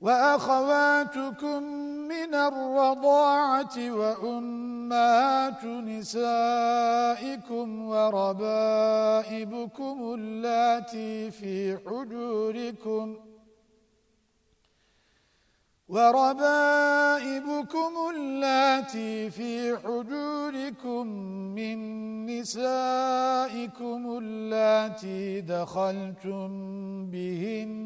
وأخواتكم من الرضاعة وأمهات نسائكم وربائبكم اللاتي في حجوركم وربائبكم اللاتي في حجوركم من نسائكم اللاتي دخلتم بهن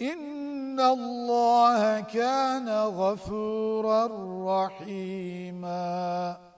إن الله كان غفورا رحيماً